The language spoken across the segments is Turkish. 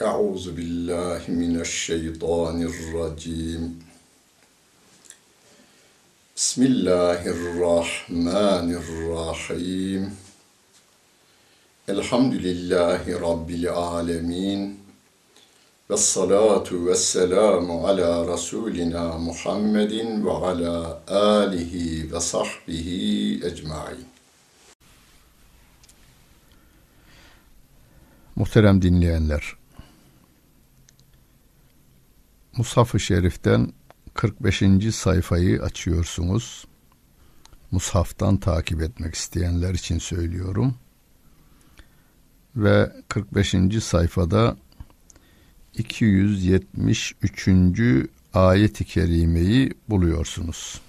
Euzu billahi mineşşeytanirracim. Bismillahirrahmanirrahim. Elhamdülillahi Rabbil alemin. Ve salatu ve selamu ala Resulina Muhammedin ve ala alihi ve sahbihi ecmain. Muhterem dinleyenler, Mushaf-ı Şerif'ten 45. sayfayı açıyorsunuz. Mushaftan takip etmek isteyenler için söylüyorum. Ve 45. sayfada 273. ayet-i kerimeyi buluyorsunuz.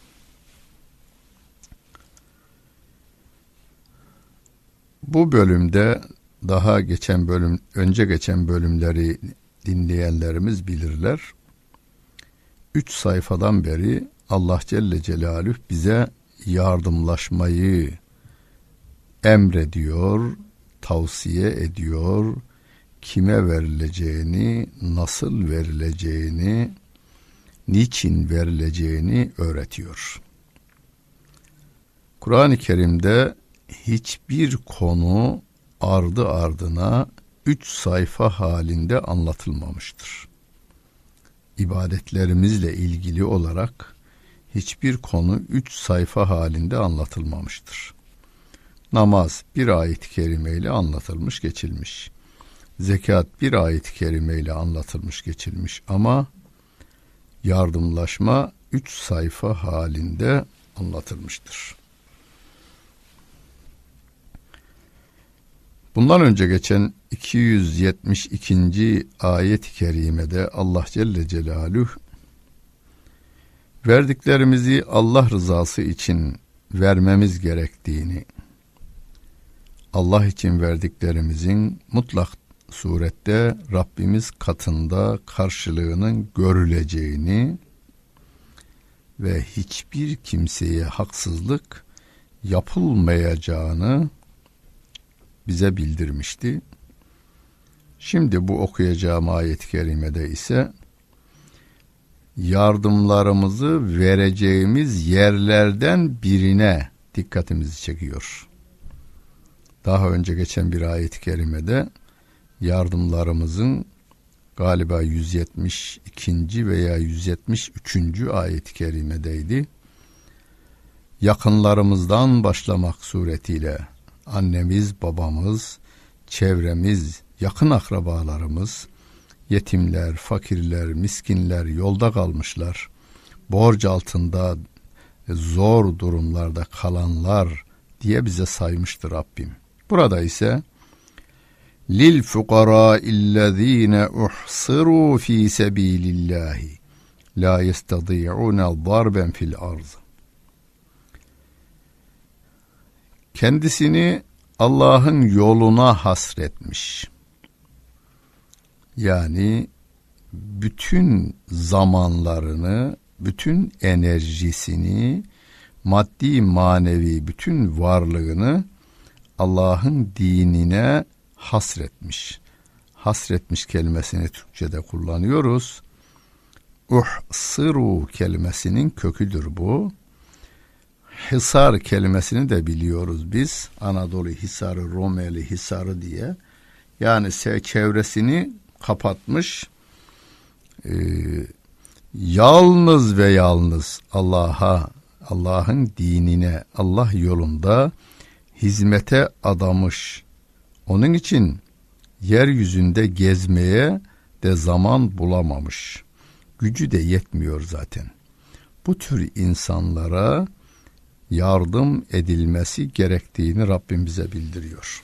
Bu bölümde daha geçen bölüm önce geçen bölümleri dinleyenlerimiz bilirler. Üç sayfadan beri Allah Celle Celaluhu bize yardımlaşmayı emrediyor, tavsiye ediyor, kime verileceğini, nasıl verileceğini, niçin verileceğini öğretiyor. Kur'an-ı Kerim'de hiçbir konu ardı ardına üç sayfa halinde anlatılmamıştır. İbadetlerimizle ilgili olarak hiçbir konu üç sayfa halinde anlatılmamıştır. Namaz bir ayet-i kerimeyle anlatılmış geçilmiş. Zekat bir ayet-i kerimeyle anlatılmış geçilmiş ama yardımlaşma üç sayfa halinde anlatılmıştır. Bundan önce geçen 272. ayet-i kerimede Allah Celle Celaluhu verdiklerimizi Allah rızası için vermemiz gerektiğini, Allah için verdiklerimizin mutlak surette Rabbimiz katında karşılığının görüleceğini ve hiçbir kimseye haksızlık yapılmayacağını bize bildirmişti. Şimdi bu okuyacağım ayet-i kerimede ise yardımlarımızı vereceğimiz yerlerden birine dikkatimizi çekiyor. Daha önce geçen bir ayet-i kerimede yardımlarımızın galiba 172. veya 173. ayet-i kerimedeydi. Yakınlarımızdan başlamak suretiyle annemiz, babamız, çevremiz, yakın akrabalarımız, yetimler, fakirler, miskinler yolda kalmışlar. Borç altında zor durumlarda kalanlar diye bize saymıştır Rabbim. Burada ise lil fukara illezine uhsiru fi sabilillahi la yestadi'un darben fil arz. Kendisini Allah'ın yoluna hasretmiş. Yani bütün zamanlarını, bütün enerjisini, maddi manevi bütün varlığını Allah'ın dinine hasretmiş. Hasretmiş kelimesini Türkçe'de kullanıyoruz. Uhsiru kelimesinin köküdür bu. Hisar kelimesini de biliyoruz biz. Anadolu Hisarı, Romeli Hisarı diye. Yani çevresini kapatmış. Ee, yalnız ve yalnız Allah'a, Allah'ın dinine, Allah yolunda hizmete adamış. Onun için yeryüzünde gezmeye de zaman bulamamış. Gücü de yetmiyor zaten. Bu tür insanlara yardım edilmesi gerektiğini Rabbim bize bildiriyor.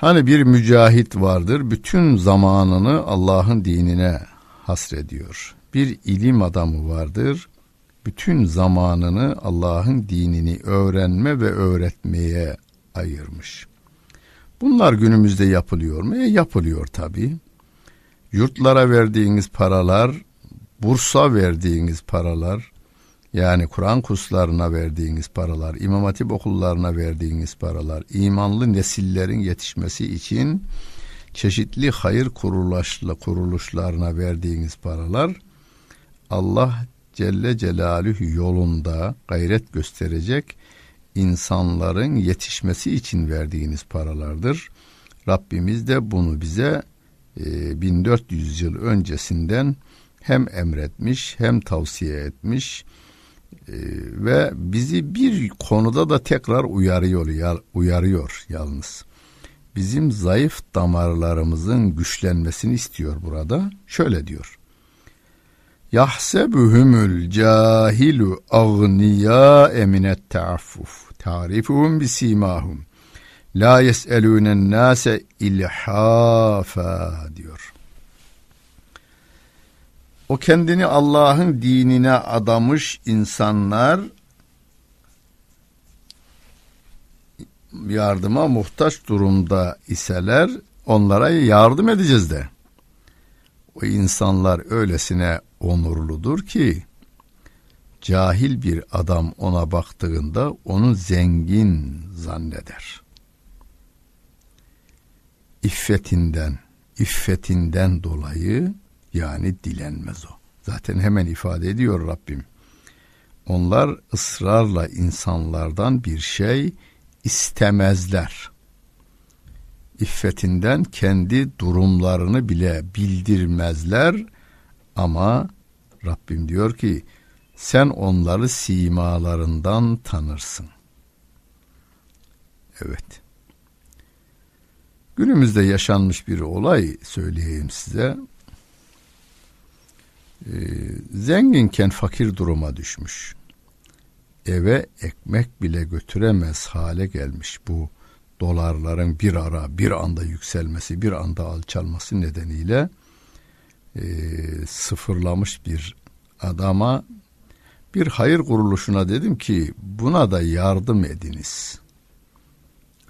Hani bir mücahit vardır, bütün zamanını Allah'ın dinine hasrediyor. Bir ilim adamı vardır, bütün zamanını Allah'ın dinini öğrenme ve öğretmeye ayırmış. Bunlar günümüzde yapılıyor mu? E yapılıyor tabii. Yurtlara verdiğiniz paralar, bursa verdiğiniz paralar, yani Kur'an kurslarına verdiğiniz paralar, İmam Hatip okullarına verdiğiniz paralar, imanlı nesillerin yetişmesi için çeşitli hayır kuruluşla kuruluşlarına verdiğiniz paralar Allah Celle Celaluhu yolunda gayret gösterecek insanların yetişmesi için verdiğiniz paralardır. Rabbimiz de bunu bize e, 1400 yıl öncesinden hem emretmiş hem tavsiye etmiş e, ve bizi bir konuda da tekrar uyarıyor uyarıyor yalnız. Bizim zayıf damarlarımızın güçlenmesini istiyor burada. Şöyle diyor. Yahsebuhumul cahilu agniya eminet taaffuf. Tarifuhum bisimahum. La yes'elûnen nase ilhafa diyor. O kendini Allah'ın dinine adamış insanlar yardıma muhtaç durumda iseler onlara yardım edeceğiz de. O insanlar öylesine onurludur ki cahil bir adam ona baktığında onu zengin zanneder. İffetinden, iffetinden dolayı yani dilenmez o. Zaten hemen ifade ediyor Rabbim. Onlar ısrarla insanlardan bir şey istemezler. İffetinden kendi durumlarını bile bildirmezler ama Rabbim diyor ki sen onları simalarından tanırsın. Evet. Günümüzde yaşanmış bir olay söyleyeyim size. Ee, zenginken fakir duruma düşmüş. Eve ekmek bile götüremez hale gelmiş bu dolarların bir ara bir anda yükselmesi bir anda alçalması nedeniyle e, sıfırlamış bir adama bir hayır kuruluşuna dedim ki buna da yardım ediniz.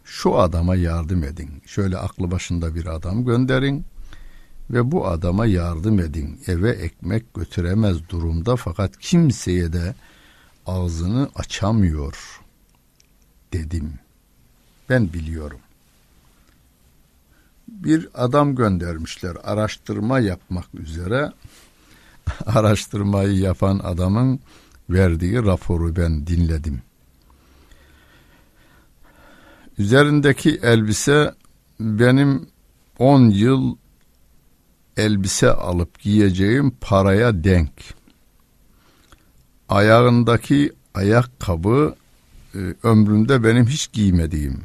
Şu adama yardım edin. Şöyle aklı başında bir adam gönderin ve bu adama yardım edin. Eve ekmek götüremez durumda fakat kimseye de ağzını açamıyor dedim. Ben biliyorum. Bir adam göndermişler araştırma yapmak üzere. Araştırmayı yapan adamın verdiği raporu ben dinledim. Üzerindeki elbise benim 10 yıl elbise alıp giyeceğim paraya denk. Ayağındaki ayakkabı e, ömrümde benim hiç giymediğim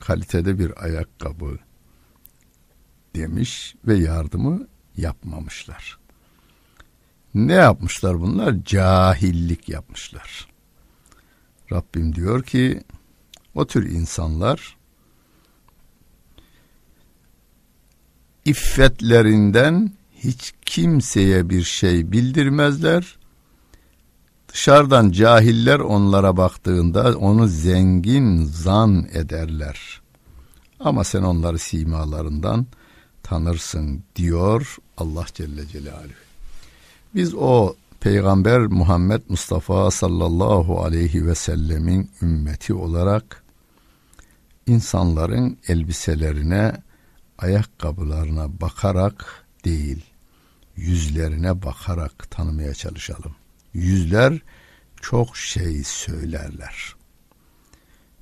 kalitede bir ayakkabı demiş ve yardımı yapmamışlar. Ne yapmışlar bunlar? Cahillik yapmışlar. Rabbim diyor ki o tür insanlar iffetlerinden hiç kimseye bir şey bildirmezler. Dışarıdan cahiller onlara baktığında onu zengin zan ederler. Ama sen onları simalarından tanırsın diyor Allah Celle Celaluhu. Biz o Peygamber Muhammed Mustafa sallallahu aleyhi ve sellemin ümmeti olarak insanların elbiselerine, ayakkabılarına bakarak değil, yüzlerine bakarak tanımaya çalışalım. Yüzler çok şey söylerler.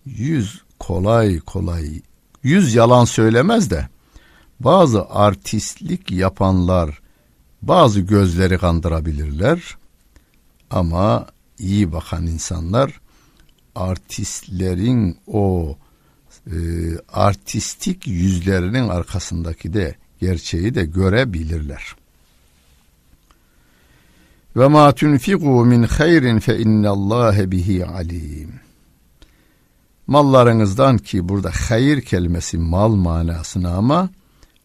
Yüz kolay kolay, yüz yalan söylemez de bazı artistlik yapanlar bazı gözleri kandırabilirler ama iyi bakan insanlar artistlerin o e, artistik yüzlerinin arkasındaki de gerçeği de görebilirler. Ve ma tunfiqu min hayrin fe innallâhe bihi alim. Mallarınızdan ki burada hayır kelimesi mal manasına ama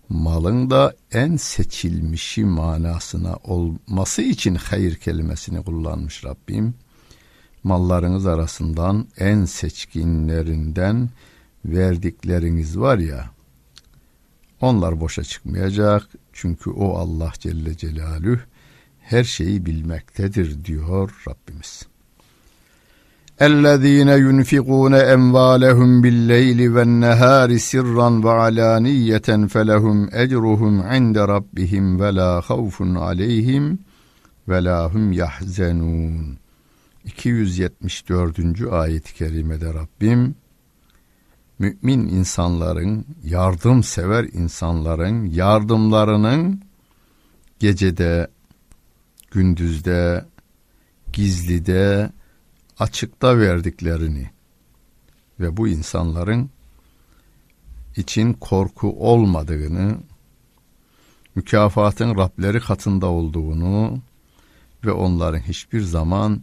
malın da en seçilmişi manasına olması için hayır kelimesini kullanmış Rabbim. Mallarınız arasından en seçkinlerinden verdikleriniz var ya onlar boşa çıkmayacak. Çünkü o Allah Celle Celaluhu her şeyi bilmektedir diyor Rabbimiz. اَلَّذ۪ينَ يُنْفِقُونَ اَمْوَالَهُمْ بِاللَّيْلِ وَالنَّهَارِ سِرًّا وَعَلَانِيَّةً فَلَهُمْ اَجْرُهُمْ عِنْدَ رَبِّهِمْ وَلَا خَوْفٌ عَلَيْهِمْ وَلَا هُمْ يَحْزَنُونَ 274. ayet-i kerimede Rabbim mümin insanların, yardımsever insanların yardımlarının gecede, gündüzde, gizlide, açıkta verdiklerini ve bu insanların için korku olmadığını, mükafatın Rableri katında olduğunu ve onların hiçbir zaman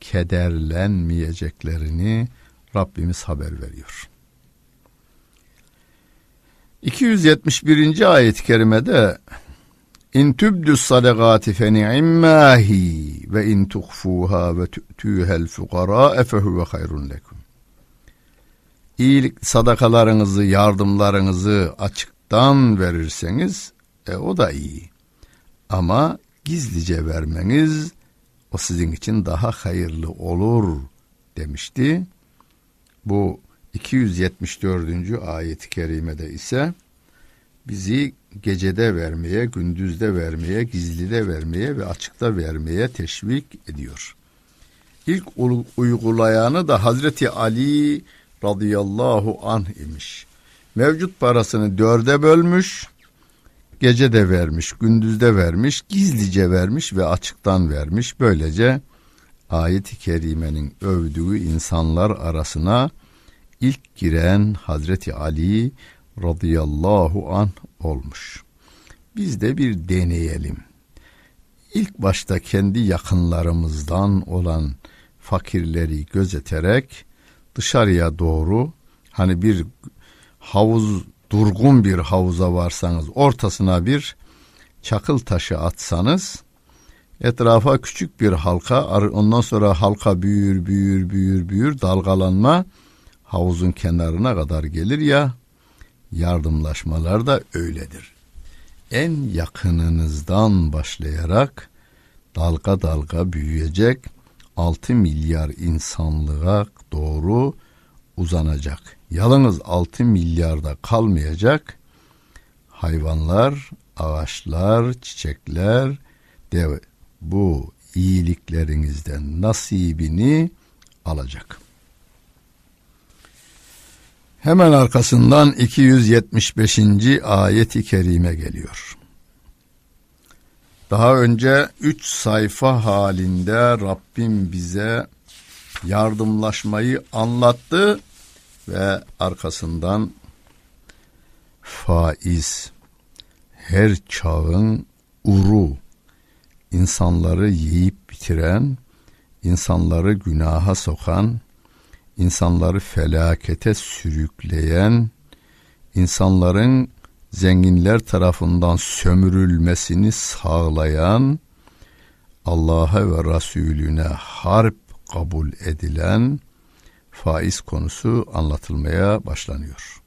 kederlenmeyeceklerini Rabbimiz haber veriyor. 271. ayet-i kerimede İn tübdü sadakati fe ni'immahi ve in tuhfuha ve tu'tuhel fukara fehuve hayrun lekum. İyilik sadakalarınızı, yardımlarınızı açıktan verirseniz e, o da iyi. Ama gizlice vermeniz o sizin için daha hayırlı olur demişti. Bu 274. ayet-i kerimede ise bizi gecede vermeye, gündüzde vermeye, gizlide vermeye ve açıkta vermeye teşvik ediyor. İlk uygulayanı da Hazreti Ali radıyallahu anh imiş. Mevcut parasını dörde bölmüş, gece de vermiş, gündüzde vermiş, gizlice vermiş ve açıktan vermiş. Böylece ayet-i kerimenin övdüğü insanlar arasına ilk giren Hazreti Ali radıyallahu an olmuş. Biz de bir deneyelim. İlk başta kendi yakınlarımızdan olan fakirleri gözeterek dışarıya doğru hani bir havuz durgun bir havuza varsanız ortasına bir çakıl taşı atsanız etrafa küçük bir halka ondan sonra halka büyür büyür büyür büyür dalgalanma havuzun kenarına kadar gelir ya yardımlaşmalar da öyledir. En yakınınızdan başlayarak dalga dalga büyüyecek 6 milyar insanlığa doğru uzanacak. Yalnız 6 milyarda kalmayacak. Hayvanlar, ağaçlar, çiçekler de bu iyiliklerinizden nasibini alacak. Hemen arkasından 275. ayeti kerime geliyor. Daha önce üç sayfa halinde Rabbim bize yardımlaşmayı anlattı ve arkasından faiz her çağın uru insanları yiyip bitiren, insanları günaha sokan, insanları felakete sürükleyen, insanların zenginler tarafından sömürülmesini sağlayan, Allah'a ve Resulüne harp kabul edilen faiz konusu anlatılmaya başlanıyor.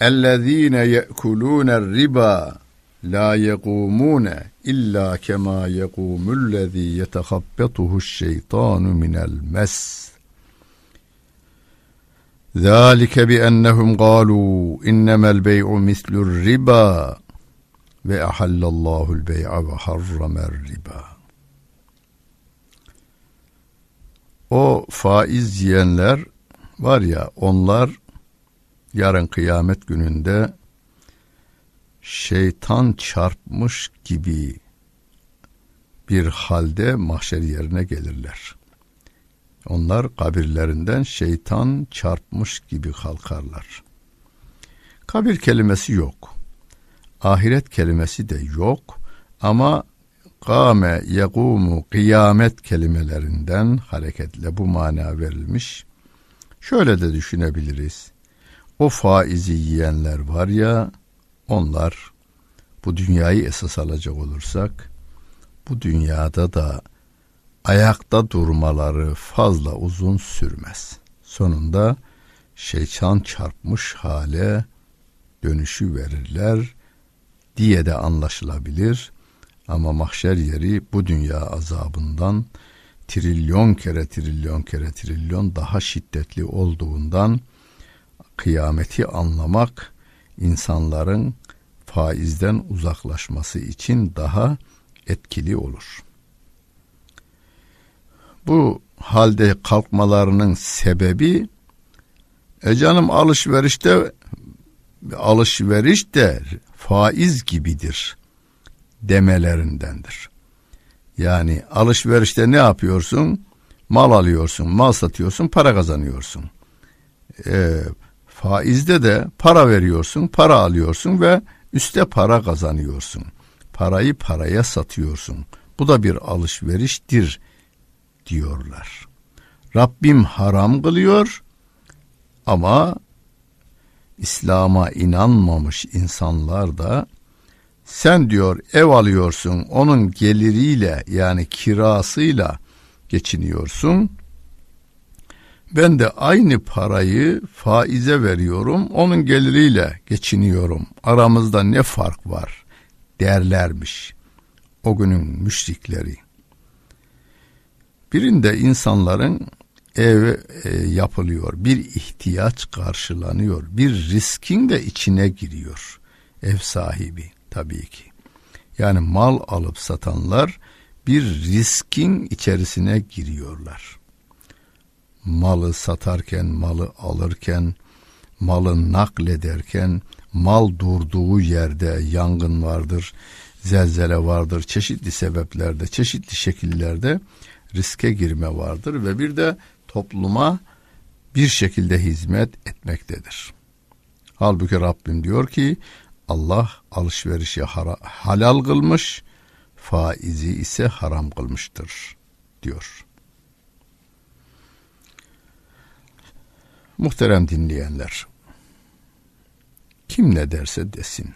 اَلَّذ۪ينَ يَأْكُلُونَ الرِّبَا la yekumune illa kema yekumüllezî yetehabbetuhu şeytanu minel mes. Bi ennehum galu innemel bey'u mislur riba ve ahallallahu'l bey'a ve harramer riba. O faiz yiyenler var ya onlar yarın kıyamet gününde şeytan çarpmış gibi bir halde mahşer yerine gelirler. Onlar kabirlerinden şeytan çarpmış gibi kalkarlar. Kabir kelimesi yok. Ahiret kelimesi de yok ama kâme, yekumu, kıyamet kelimelerinden hareketle bu mana verilmiş. Şöyle de düşünebiliriz. O faizi yiyenler var ya, onlar bu dünyayı esas alacak olursak, bu dünyada da ayakta durmaları fazla uzun sürmez. Sonunda şeytan çarpmış hale dönüşü verirler diye de anlaşılabilir. Ama mahşer yeri bu dünya azabından trilyon kere trilyon kere trilyon daha şiddetli olduğundan kıyameti anlamak insanların faizden uzaklaşması için daha etkili olur. Bu halde kalkmalarının sebebi e canım alışverişte alışveriş de faiz gibidir demelerindendir. Yani alışverişte ne yapıyorsun? Mal alıyorsun, mal satıyorsun, para kazanıyorsun. E, faizde de para veriyorsun, para alıyorsun ve üste para kazanıyorsun. Parayı paraya satıyorsun. Bu da bir alışveriştir diyorlar. Rabbim haram kılıyor ama İslam'a inanmamış insanlar da sen diyor ev alıyorsun onun geliriyle yani kirasıyla geçiniyorsun. Ben de aynı parayı faize veriyorum onun geliriyle geçiniyorum. Aramızda ne fark var derlermiş o günün müşrikleri. Birinde insanların ev e, yapılıyor, bir ihtiyaç karşılanıyor, bir riskin de içine giriyor ev sahibi tabii ki. Yani mal alıp satanlar bir riskin içerisine giriyorlar. Malı satarken, malı alırken, malı naklederken, mal durduğu yerde yangın vardır, zelzele vardır, çeşitli sebeplerde, çeşitli şekillerde riske girme vardır ve bir de topluma bir şekilde hizmet etmektedir. Halbuki Rabbim diyor ki Allah alışverişi halal kılmış, faizi ise haram kılmıştır diyor. Muhterem dinleyenler, kim ne derse desin,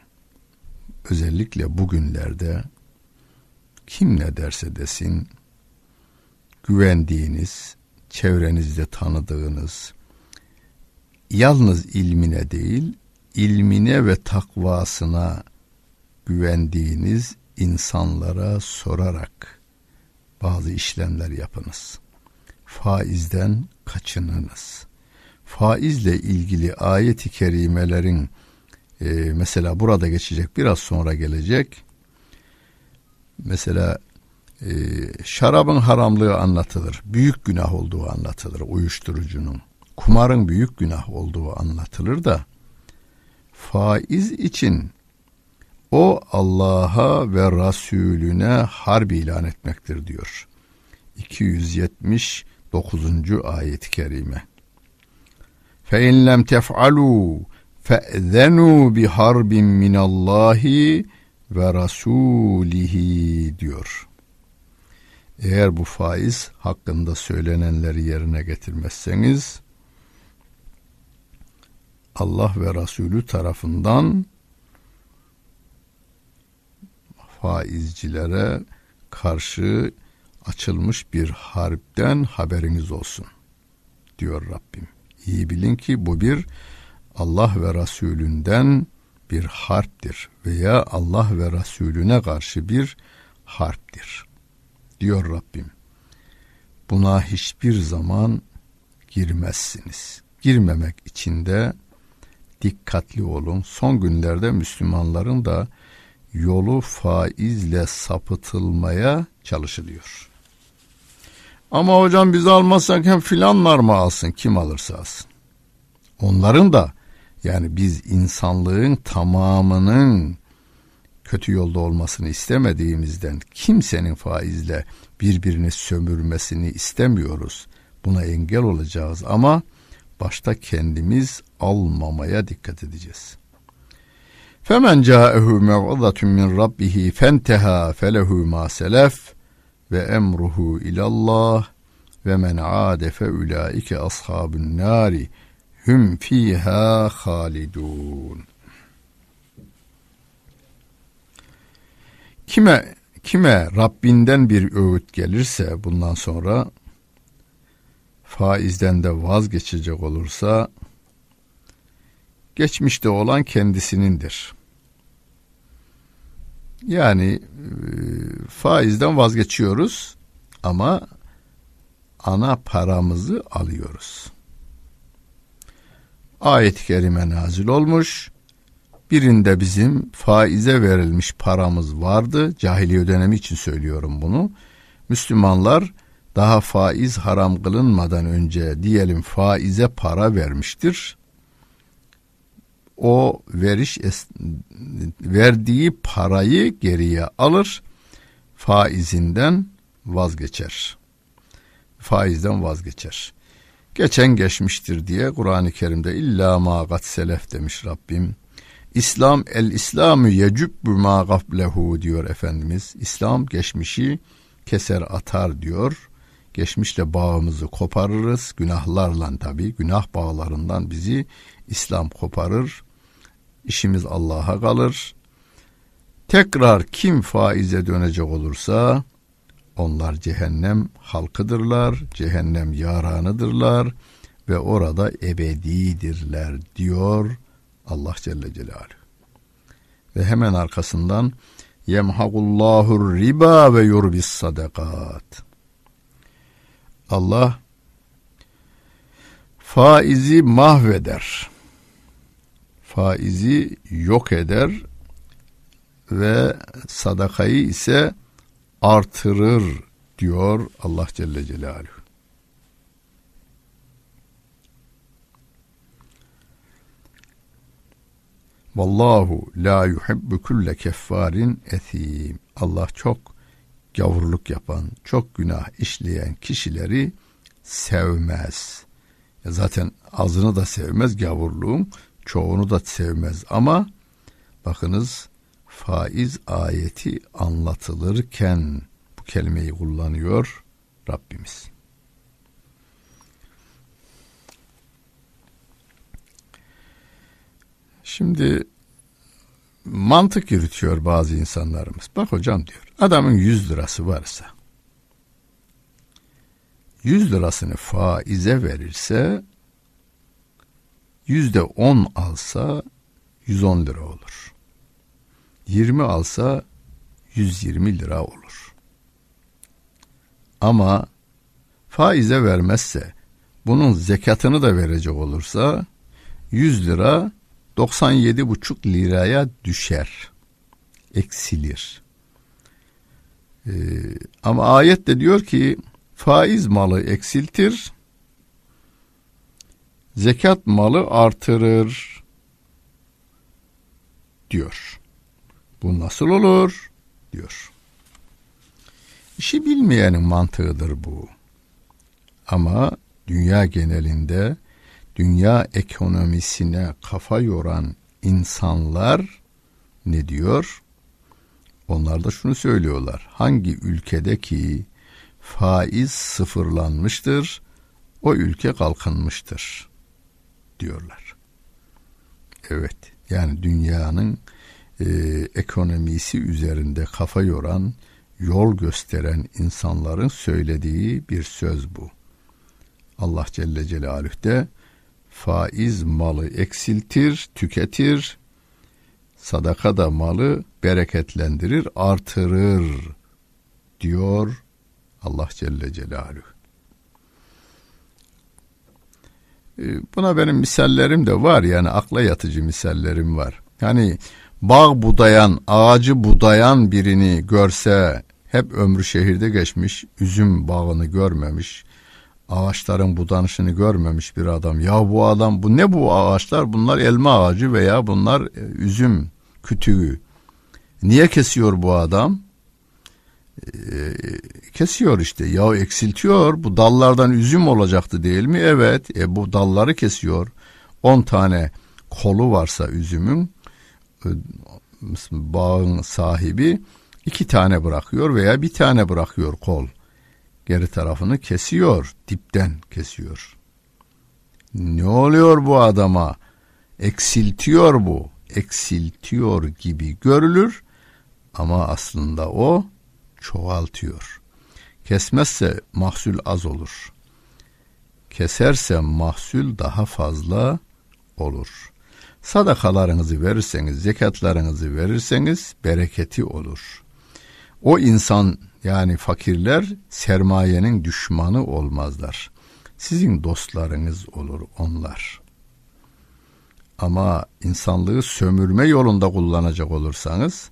özellikle bugünlerde kim ne derse desin, güvendiğiniz, çevrenizde tanıdığınız, yalnız ilmine değil, ilmine ve takvasına güvendiğiniz insanlara sorarak bazı işlemler yapınız. Faizden kaçınınız. Faizle ilgili ayet-i kerimelerin e, mesela burada geçecek biraz sonra gelecek. Mesela e, şarabın haramlığı anlatılır. Büyük günah olduğu anlatılır uyuşturucunun. Kumarın büyük günah olduğu anlatılır da faiz için o Allah'a ve Resulüne harp ilan etmektir diyor. 279. ayet-i kerime. Fe in lem tef'alu fe'zenu bi harbin minallahi ve rasulihi diyor. Eğer bu faiz hakkında söylenenleri yerine getirmezseniz Allah ve Resulü tarafından faizcilere karşı açılmış bir harpten haberiniz olsun diyor Rabbim. İyi bilin ki bu bir Allah ve Resulünden bir harptir veya Allah ve Resulüne karşı bir harptir diyor Rabbim. Buna hiçbir zaman girmezsiniz. Girmemek için de dikkatli olun. Son günlerde Müslümanların da yolu faizle sapıtılmaya çalışılıyor. Ama hocam biz almazsak hem filanlar mı alsın? Kim alırsa alsın. Onların da yani biz insanlığın tamamının kötü yolda olmasını istemediğimizden kimsenin faizle birbirini sömürmesini istemiyoruz. Buna engel olacağız ama başta kendimiz almamaya dikkat edeceğiz. Femen ca'ehu mev'izatun min rabbih fenteha felehu ma selef ve emruhu ilallah ve men ade fe ulaike ashabun nari hum fiha halidun. Kime kime Rabbinden bir öğüt gelirse bundan sonra faizden de vazgeçecek olursa geçmişte olan kendisinindir. Yani e, faizden vazgeçiyoruz ama ana paramızı alıyoruz. Ayet-i kerime nazil olmuş. Birinde bizim faize verilmiş paramız vardı. Cahiliye dönemi için söylüyorum bunu. Müslümanlar daha faiz haram kılınmadan önce diyelim faize para vermiştir. O veriş verdiği parayı geriye alır, faizinden vazgeçer. Faizden vazgeçer. Geçen geçmiştir diye Kur'an-ı Kerim'de illa ma gat selef demiş Rabbim. İslam el İslamü yecübbü ma gaflehu diyor Efendimiz. İslam geçmişi keser atar diyor. Geçmişle bağımızı koparırız. Günahlarla tabi günah bağlarından bizi İslam koparır. İşimiz Allah'a kalır. Tekrar kim faize dönecek olursa onlar cehennem halkıdırlar, cehennem yaranıdırlar ve orada ebedidirler diyor Allah Celle Celaluhu. Ve hemen arkasından yemhagullahu riba ve yurbis sadakat. Allah faizi mahveder. Faizi yok eder ve sadakayı ise artırır diyor Allah Celle Celaluhu. Vallahu la yuhibbu kulle keffarin etim. Allah çok gavurluk yapan, çok günah işleyen kişileri sevmez. Ya zaten azını da sevmez gavurluğun, çoğunu da sevmez ama bakınız faiz ayeti anlatılırken bu kelimeyi kullanıyor Rabbimiz. Şimdi mantık yürütüyor bazı insanlarımız. Bak hocam diyor adamın 100 lirası varsa 100 lirasını faize verirse yüzde 10 alsa 110 lira olur. 20 alsa 120 lira olur. Ama faize vermezse bunun zekatını da verecek olursa 100 lira 97,5 liraya düşer. Eksilir. Ee, ama ayet de diyor ki faiz malı eksiltir, zekat malı artırır diyor. Bu nasıl olur? diyor. İşi bilmeyenin mantığıdır bu. Ama dünya genelinde dünya ekonomisine kafa yoran insanlar ne diyor? Onlar da şunu söylüyorlar. Hangi ülkedeki faiz sıfırlanmıştır, o ülke kalkınmıştır diyorlar. Evet, yani dünyanın e, ekonomisi üzerinde kafa yoran, yol gösteren insanların söylediği bir söz bu. Allah Celle Celaluhu de faiz malı eksiltir, tüketir, sadaka da malı bereketlendirir, artırır diyor Allah Celle Celaluhu. Ee, buna benim misallerim de var yani akla yatıcı misallerim var. Yani bağ budayan, ağacı budayan birini görse hep ömrü şehirde geçmiş, üzüm bağını görmemiş, ağaçların budanışını görmemiş bir adam. Ya bu adam bu ne bu ağaçlar? Bunlar elma ağacı veya bunlar e, üzüm kütüğü. Niye kesiyor bu adam? Ee, kesiyor işte. Ya eksiltiyor. Bu dallardan üzüm olacaktı değil mi? Evet. E, bu dalları kesiyor. 10 tane kolu varsa üzümün e, bağın sahibi iki tane bırakıyor veya bir tane bırakıyor kol geri tarafını kesiyor, dipten kesiyor. Ne oluyor bu adama? Eksiltiyor bu, eksiltiyor gibi görülür ama aslında o çoğaltıyor. Kesmezse mahsul az olur. Keserse mahsul daha fazla olur. Sadakalarınızı verirseniz, zekatlarınızı verirseniz bereketi olur. O insan yani fakirler sermayenin düşmanı olmazlar. Sizin dostlarınız olur onlar. Ama insanlığı sömürme yolunda kullanacak olursanız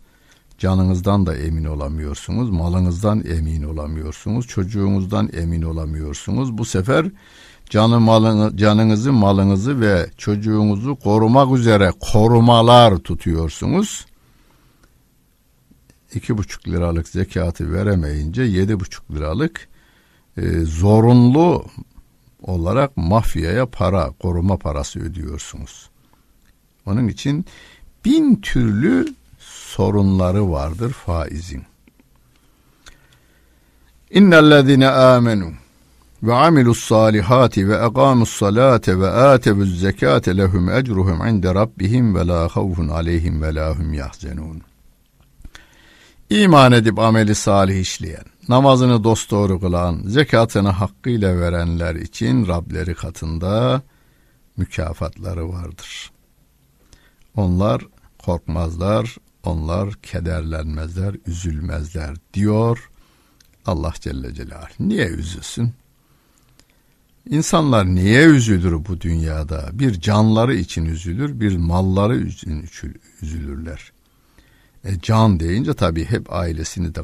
canınızdan da emin olamıyorsunuz, malınızdan emin olamıyorsunuz, çocuğunuzdan emin olamıyorsunuz. Bu sefer canı malını, canınızı, malınızı ve çocuğunuzu korumak üzere korumalar tutuyorsunuz. İki buçuk liralık zekatı veremeyince yedi buçuk liralık e, zorunlu olarak mafyaya para, koruma parası ödüyorsunuz. Onun için bin türlü sorunları vardır faizin. İnnellezine amenu ve amilus salihati ve aqamus salate ve atevuz zekate lehum ecruhum inde rabbihim ve la havfun aleyhim ve la hum yahzenun. İman edip ameli salih işleyen, namazını dosdoğru kılan, zekatını hakkıyla verenler için Rableri katında mükafatları vardır. Onlar korkmazlar, onlar kederlenmezler, üzülmezler diyor Allah Celle Celaluhu. Niye üzülsün? İnsanlar niye üzülür bu dünyada? Bir canları için üzülür, bir malları için üzülürler. E, can deyince tabii hep ailesini de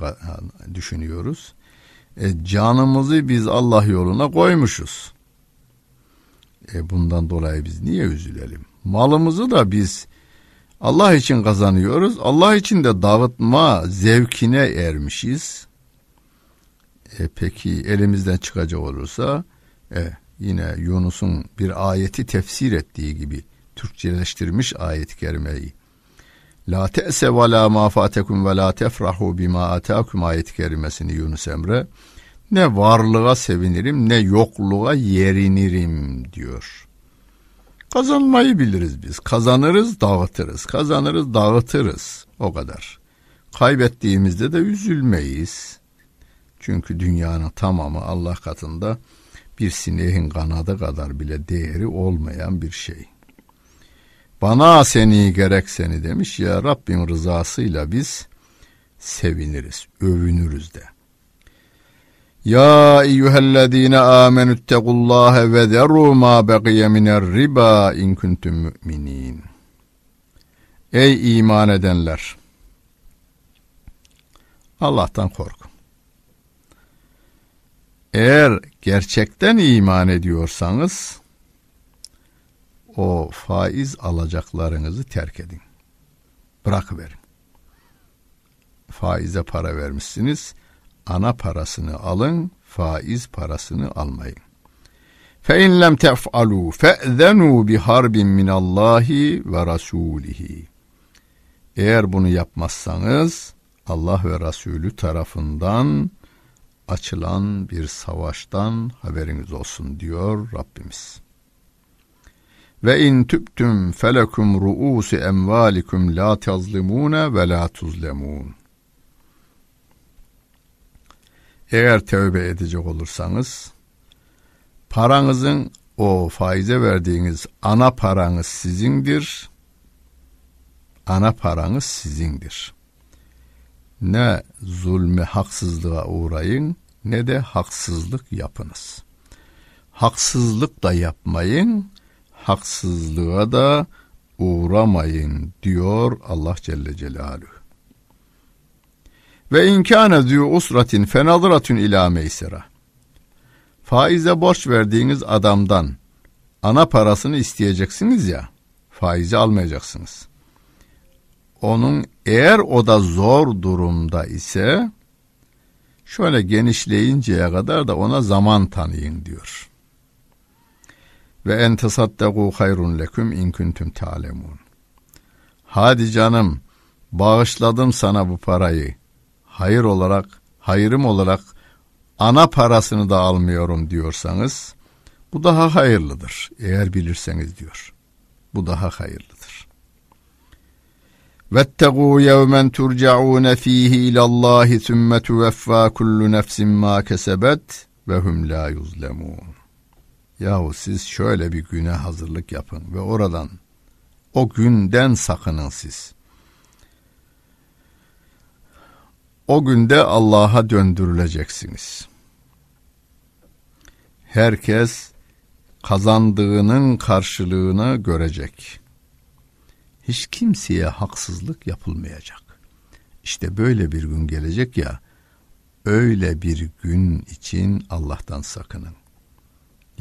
düşünüyoruz. E, canımızı biz Allah yoluna koymuşuz. E, bundan dolayı biz niye üzülelim? Malımızı da biz Allah için kazanıyoruz. Allah için de dağıtma zevkine ermişiz. E, peki elimizden çıkacak olursa e, yine Yunus'un bir ayeti tefsir ettiği gibi Türkçeleştirmiş ayet-i kerimeyi. La te'se ve la ma ve la tefrahu bima atakum ayet-i kerimesini Yunus Emre ne varlığa sevinirim ne yokluğa yerinirim diyor. Kazanmayı biliriz biz. Kazanırız, dağıtırız. Kazanırız, dağıtırız. O kadar. Kaybettiğimizde de üzülmeyiz. Çünkü dünyanın tamamı Allah katında bir sineğin kanadı kadar bile değeri olmayan bir şey. Bana seni gerek seni demiş ya Rabbim rızasıyla biz seviniriz, övünürüz de. Ya eyyühellezine amenüttekullâhe ve zerru ma beqiye miner riba in kuntum mu'minin. Ey iman edenler! Allah'tan korkun. Eğer gerçekten iman ediyorsanız o faiz alacaklarınızı terk edin. Bırakıverin. Faize para vermişsiniz ana parasını alın, faiz parasını almayın. Tef'alu fe'zenu bi harbin min Allahi ve rasulihi. Eğer bunu yapmazsanız Allah ve Resulü tarafından açılan bir savaştan haberiniz olsun diyor Rabbimiz. Ve in tüptüm felekum ruusi emvalikum la tazlimune ve la tuzlemun. Eğer tövbe edecek olursanız paranızın o faize verdiğiniz ana paranız sizindir. Ana paranız sizindir. Ne zulme haksızlığa uğrayın ne de haksızlık yapınız. Haksızlık da yapmayın, haksızlığa da uğramayın diyor Allah Celle Celaluhu. Ve inkâne zû usratin fenadratun ilâ meysera. Faize borç verdiğiniz adamdan ana parasını isteyeceksiniz ya, faizi almayacaksınız. Onun eğer o da zor durumda ise şöyle genişleyinceye kadar da ona zaman tanıyın diyor ve en tasaddaku hayrun leküm in kuntum talemun. Hadi canım bağışladım sana bu parayı. Hayır olarak, hayrım olarak ana parasını da almıyorum diyorsanız bu daha hayırlıdır eğer bilirseniz diyor. Bu daha hayırlıdır. Vettegû yevmen turcaûne fîhî ilallâhi sümme tuveffâ kullu nefsin mâ kesebet ve hum lâ yuzlemûn. Yahu siz şöyle bir güne hazırlık yapın ve oradan o günden sakının siz. O günde Allah'a döndürüleceksiniz. Herkes kazandığının karşılığını görecek. Hiç kimseye haksızlık yapılmayacak. İşte böyle bir gün gelecek ya, öyle bir gün için Allah'tan sakının.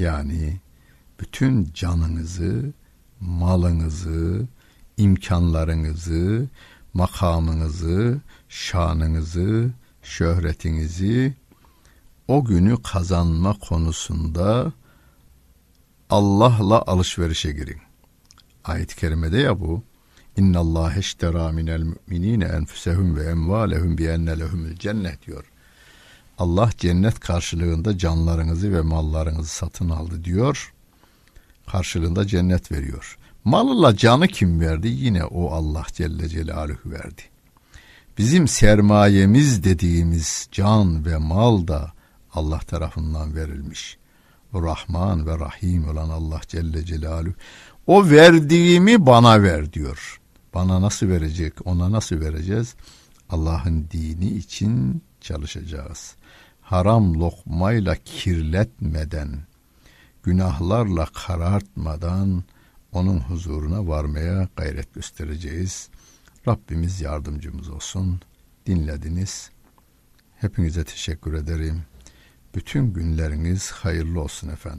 Yani bütün canınızı, malınızı, imkanlarınızı, makamınızı, şanınızı, şöhretinizi o günü kazanma konusunda Allah'la alışverişe girin. Ayet-i kerimede ya bu. İnna Allah eştera minel müminine enfusehum ve emvalehum bi enne lehumul cennet diyor. Allah cennet karşılığında canlarınızı ve mallarınızı satın aldı diyor. Karşılığında cennet veriyor. Malıyla canı kim verdi? Yine o Allah Celle Celaluhu verdi. Bizim sermayemiz dediğimiz can ve mal da Allah tarafından verilmiş. O Rahman ve Rahim olan Allah Celle Celaluhu. O verdiğimi bana ver diyor. Bana nasıl verecek, ona nasıl vereceğiz? Allah'ın dini için çalışacağız. Haram lokmayla kirletmeden, günahlarla karartmadan onun huzuruna varmaya gayret göstereceğiz. Rabbimiz yardımcımız olsun. Dinlediniz. Hepinize teşekkür ederim. Bütün günleriniz hayırlı olsun efendim.